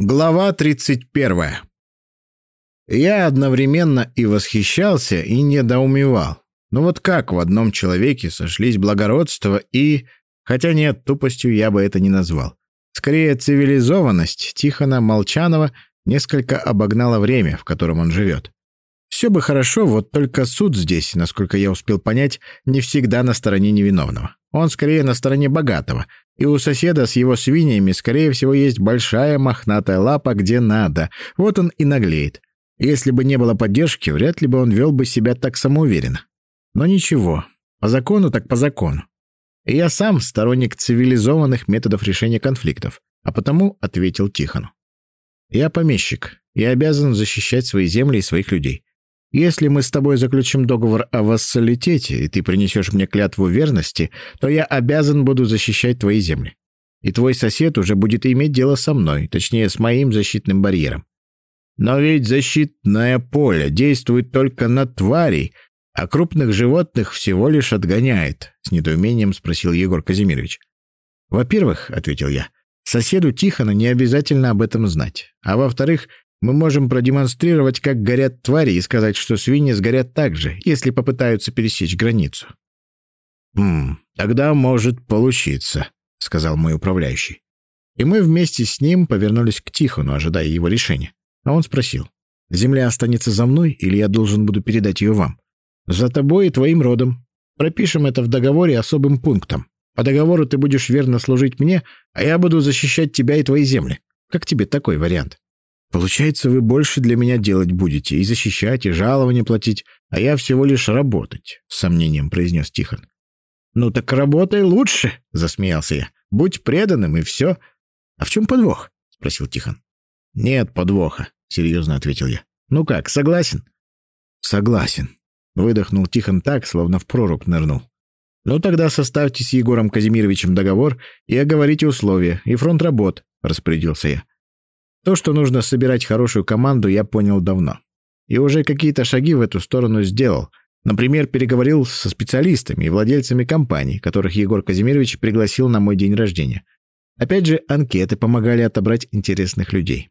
Глава 31. Я одновременно и восхищался, и недоумевал. Ну вот как в одном человеке сошлись благородство и... Хотя нет, тупостью я бы это не назвал. Скорее, цивилизованность Тихона Молчанова несколько обогнала время, в котором он живет. Все бы хорошо, вот только суд здесь, насколько я успел понять, не всегда на стороне невиновного. Он скорее на стороне богатого, и у соседа с его свиньями, скорее всего, есть большая мохнатая лапа где надо. Вот он и наглеет. Если бы не было поддержки, вряд ли бы он вел бы себя так самоуверенно. Но ничего, по закону так по закону. И я сам сторонник цивилизованных методов решения конфликтов, а потому ответил Тихону. Я помещик, и обязан защищать свои земли и своих людей. Если мы с тобой заключим договор о вассалитете, и ты принесешь мне клятву верности, то я обязан буду защищать твои земли. И твой сосед уже будет иметь дело со мной, точнее, с моим защитным барьером. Но ведь защитное поле действует только на тварей, а крупных животных всего лишь отгоняет, — с недоумением спросил Егор Казимирович. Во-первых, — ответил я, — соседу Тихона не обязательно об этом знать. А во-вторых, мы можем продемонстрировать, как горят твари, и сказать, что свиньи сгорят так же, если попытаются пересечь границу. «Хм, тогда может получиться», — сказал мой управляющий. И мы вместе с ним повернулись к Тихону, ожидая его решения. А он спросил, «Земля останется за мной, или я должен буду передать ее вам?» «За тобой и твоим родом. Пропишем это в договоре особым пунктом. По договору ты будешь верно служить мне, а я буду защищать тебя и твои земли. Как тебе такой вариант?» Получается, вы больше для меня делать будете, и защищать, и жалования платить, а я всего лишь работать, — с сомнением произнес Тихон. Ну так работай лучше, — засмеялся я. Будь преданным, и все. А в чем подвох? — спросил Тихон. Нет подвоха, — серьезно ответил я. Ну как, согласен? Согласен. Выдохнул Тихон так, словно в прорубь нырнул. «Ну тогда составьте с Егором Казимировичем договор и оговорите условия, и фронт работ», — распорядился я. То, что нужно собирать хорошую команду, я понял давно. И уже какие-то шаги в эту сторону сделал. Например, переговорил со специалистами и владельцами компаний, которых Егор Казимирович пригласил на мой день рождения. Опять же, анкеты помогали отобрать интересных людей.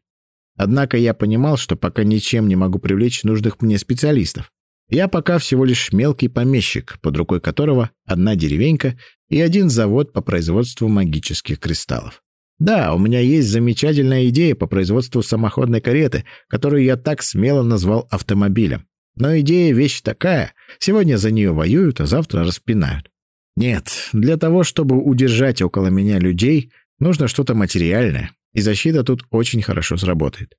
Однако я понимал, что пока ничем не могу привлечь нужных мне специалистов. Я пока всего лишь мелкий помещик, под рукой которого одна деревенька и один завод по производству магических кристаллов. Да, у меня есть замечательная идея по производству самоходной кареты, которую я так смело назвал автомобилем. Но идея вещь такая. Сегодня за нее воюют, а завтра распинают. Нет, для того, чтобы удержать около меня людей, нужно что-то материальное, и защита тут очень хорошо сработает.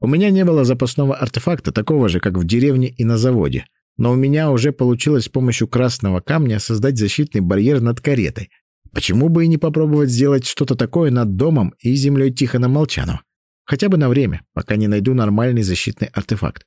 У меня не было запасного артефакта, такого же, как в деревне и на заводе, но у меня уже получилось с помощью красного камня создать защитный барьер над каретой, Почему бы и не попробовать сделать что-то такое над домом и землей Тихона Молчанова? Хотя бы на время, пока не найду нормальный защитный артефакт.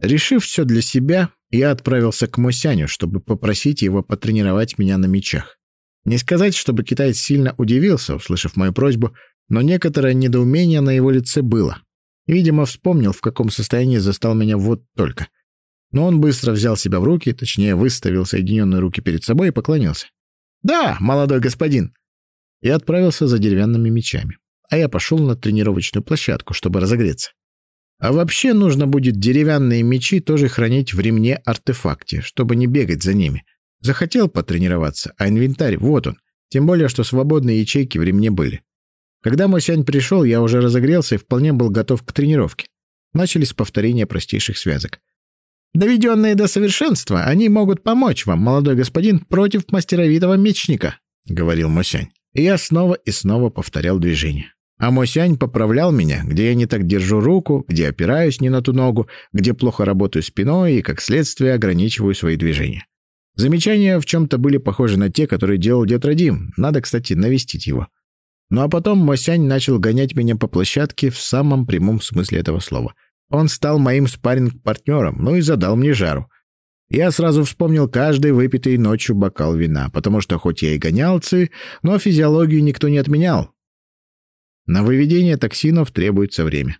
Решив все для себя, я отправился к Мосяню, чтобы попросить его потренировать меня на мечах. Не сказать, чтобы китаец сильно удивился, услышав мою просьбу, но некоторое недоумение на его лице было. Видимо, вспомнил, в каком состоянии застал меня вот только. Но он быстро взял себя в руки, точнее, выставил соединенные руки перед собой и поклонился. «Да, молодой господин!» И отправился за деревянными мечами. А я пошел на тренировочную площадку, чтобы разогреться. А вообще нужно будет деревянные мечи тоже хранить в ремне-артефакте, чтобы не бегать за ними. Захотел потренироваться, а инвентарь вот он. Тем более, что свободные ячейки в ремне были. Когда мой сянь пришел, я уже разогрелся и вполне был готов к тренировке. Начались повторения простейших связок. Доведенные до совершенства, они могут помочь вам, молодой господин, против мастеровитого мечника», — говорил Мосянь. И я снова и снова повторял движение. А Мосянь поправлял меня, где я не так держу руку, где опираюсь не на ту ногу, где плохо работаю спиной и, как следствие, ограничиваю свои движения. Замечания в чем-то были похожи на те, которые делал дед Радим. Надо, кстати, навестить его. Ну а потом Мосянь начал гонять меня по площадке в самом прямом смысле этого слова — он стал моим спарринг-партнером, ну и задал мне жару. Я сразу вспомнил каждый выпитый ночью бокал вина, потому что хоть я и гонялцы, но физиологию никто не отменял. На выведение токсинов требуется время.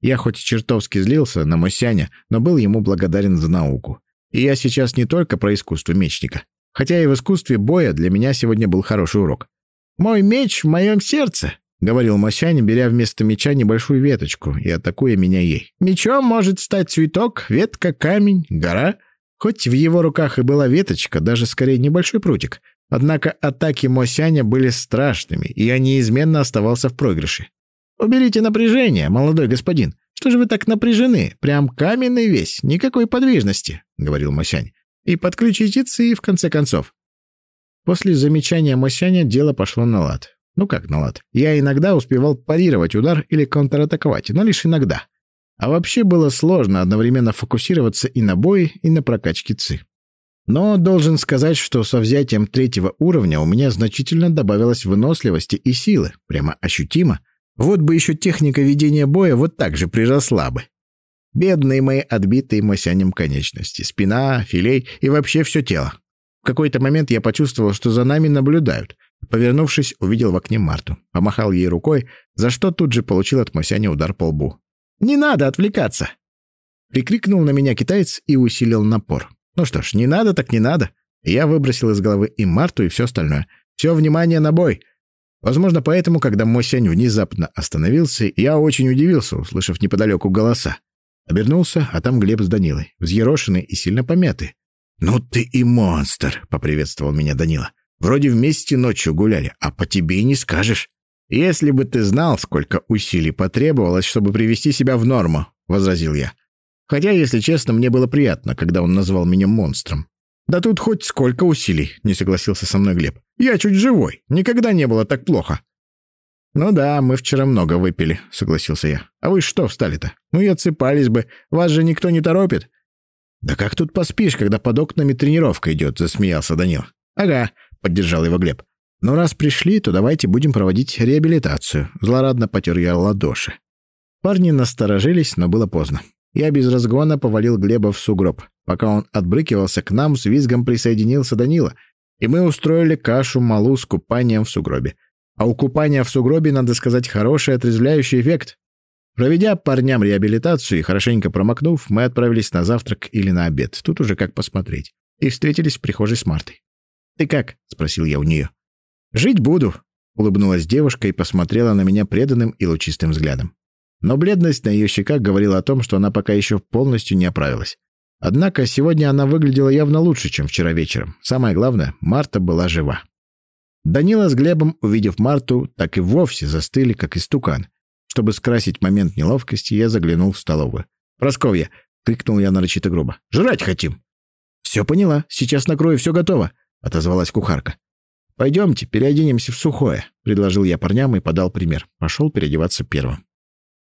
Я хоть и чертовски злился на Мосяня, но был ему благодарен за науку. И я сейчас не только про искусство мечника. Хотя и в искусстве боя для меня сегодня был хороший урок. «Мой меч в моем сердце», — говорил Мосянь, беря вместо меча небольшую веточку и атакуя меня ей. «Мечом может стать цветок, ветка, камень, гора». Хоть в его руках и была веточка, даже скорее небольшой прутик, однако атаки Мосяня были страшными, и я неизменно оставался в проигрыше. «Уберите напряжение, молодой господин. Что же вы так напряжены? Прям каменный весь, никакой подвижности», — говорил Мосянь. «И подключите ци, в конце концов». После замечания Мосяня дело пошло на лад. Ну как на лад? Я иногда успевал парировать удар или контратаковать, но лишь иногда. А вообще было сложно одновременно фокусироваться и на бой, и на прокачке ЦИ. Но должен сказать, что со взятием третьего уровня у меня значительно добавилось выносливости и силы, прямо ощутимо. Вот бы еще техника ведения боя вот так же приросла бы. Бедные мои отбитые мосянем конечности, спина, филей и вообще все тело. В какой-то момент я почувствовал, что за нами наблюдают. Повернувшись, увидел в окне Марту. Помахал ей рукой, за что тут же получил от Мосяня удар по лбу. «Не надо отвлекаться!» Прикрикнул на меня китаец и усилил напор. Ну что ж, не надо так не надо. Я выбросил из головы и Марту, и все остальное. Все внимание на бой. Возможно, поэтому, когда Мосянь внезапно остановился, я очень удивился, услышав неподалеку голоса. Обернулся, а там Глеб с Данилой, взъерошенный и сильно помятый. «Ну ты и монстр!» — поприветствовал меня Данила. «Вроде вместе ночью гуляли, а по тебе и не скажешь». «Если бы ты знал, сколько усилий потребовалось, чтобы привести себя в норму», — возразил я. Хотя, если честно, мне было приятно, когда он назвал меня монстром. «Да тут хоть сколько усилий», — не согласился со мной Глеб. «Я чуть живой. Никогда не было так плохо». «Ну да, мы вчера много выпили», — согласился я. «А вы что встали-то? Ну и отсыпались бы. Вас же никто не торопит». «Да как тут поспишь, когда под окнами тренировка идет?» — засмеялся Данил. «Ага», — поддержал его Глеб. «Ну раз пришли, то давайте будем проводить реабилитацию». Злорадно потер я ладоши. Парни насторожились, но было поздно. Я без разгона повалил Глеба в сугроб. Пока он отбрыкивался к нам, с визгом присоединился Данила, и мы устроили кашу малу с купанием в сугробе. А у купания в сугробе, надо сказать, хороший отрезвляющий эффект. Проведя парням реабилитацию и хорошенько промокнув, мы отправились на завтрак или на обед, тут уже как посмотреть, и встретились в прихожей с Мартой. «Ты как?» — спросил я у нее. «Жить буду», — улыбнулась девушка и посмотрела на меня преданным и лучистым взглядом. Но бледность на ее щеках говорила о том, что она пока еще полностью не оправилась. Однако сегодня она выглядела явно лучше, чем вчера вечером. Самое главное, Марта была жива. Данила с Глебом, увидев Марту, так и вовсе застыли, как истукан. Чтобы скрасить момент неловкости, я заглянул в столовую. «Просковья!» — крикнул я нарочито грубо. «Жрать хотим!» «Все поняла. Сейчас накрою, все готово!» — отозвалась кухарка. «Пойдемте, переоденемся в сухое», — предложил я парням и подал пример. Пошел переодеваться первым.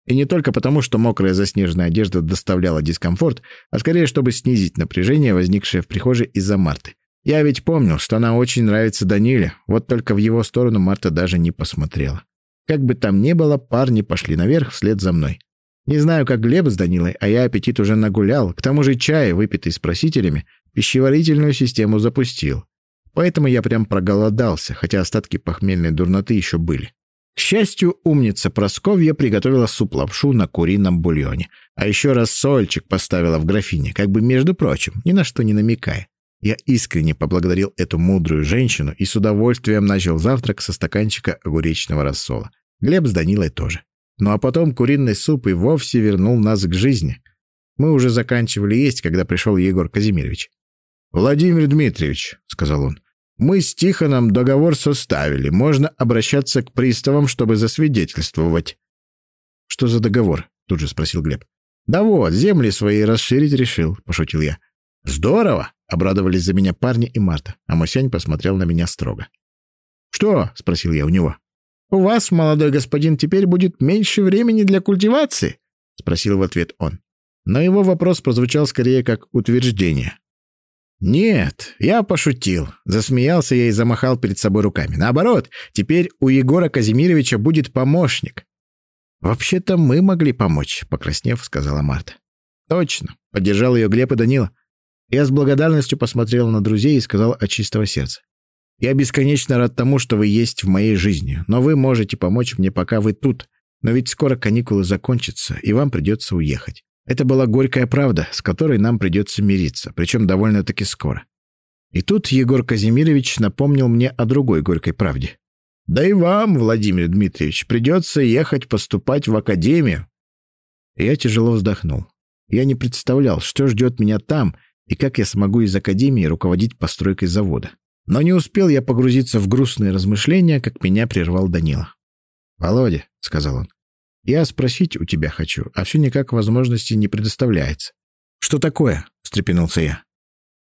И не только потому, что мокрая заснеженная одежда доставляла дискомфорт, а скорее, чтобы снизить напряжение, возникшее в прихожей из-за Марты. Я ведь помнил, что она очень нравится Даниле, вот только в его сторону Марта даже не посмотрела. Как бы там ни было, парни пошли наверх вслед за мной. Не знаю, как Глеб с Данилой, а я аппетит уже нагулял, к тому же чай, выпитый с просителями, пищеварительную систему запустил. Поэтому я прям проголодался, хотя остатки похмельной дурноты еще были. К счастью, умница Просковья приготовила суп-лапшу на курином бульоне, а еще раз сольчик поставила в графине, как бы между прочим, ни на что не намекая. Я искренне поблагодарил эту мудрую женщину и с удовольствием начал завтрак со стаканчика огуречного рассола. Глеб с Данилой тоже. Ну а потом куриный суп и вовсе вернул нас к жизни. Мы уже заканчивали есть, когда пришел Егор Казимирович. «Владимир Дмитриевич», — сказал он, мы с Тихоном договор составили. Можно обращаться к приставам, чтобы засвидетельствовать. Что за договор? Тут же спросил Глеб. Да вот, земли свои расширить решил, пошутил я. Здорово! Обрадовались за меня парни и Марта, а Мосянь посмотрел на меня строго. «Что?» — спросил я у него. «У вас, молодой господин, теперь будет меньше времени для культивации?» — спросил в ответ он. Но его вопрос прозвучал скорее как утверждение. «Нет, я пошутил». Засмеялся я и замахал перед собой руками. «Наоборот, теперь у Егора Казимировича будет помощник». «Вообще-то мы могли помочь», — покраснев, сказала Марта. «Точно», — поддержал ее Глеб и Данила. Я с благодарностью посмотрел на друзей и сказал от чистого сердца. «Я бесконечно рад тому, что вы есть в моей жизни, но вы можете помочь мне, пока вы тут. Но ведь скоро каникулы закончатся, и вам придется уехать. Это была горькая правда, с которой нам придется мириться, причем довольно-таки скоро. И тут Егор Казимирович напомнил мне о другой горькой правде. Да и вам, Владимир Дмитриевич, придется ехать поступать в академию. Я тяжело вздохнул. Я не представлял, что ждет меня там и как я смогу из академии руководить постройкой завода. Но не успел я погрузиться в грустные размышления, как меня прервал Данила. «Володя», — сказал он, — «я спросить у тебя хочу, а все никак возможности не предоставляется». «Что такое?» — встрепенулся я.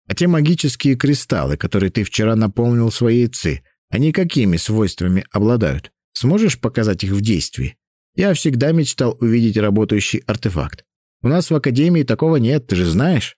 «А те магические кристаллы, которые ты вчера наполнил своей ци, они какими свойствами обладают? Сможешь показать их в действии? Я всегда мечтал увидеть работающий артефакт. У нас в Академии такого нет, ты же знаешь?»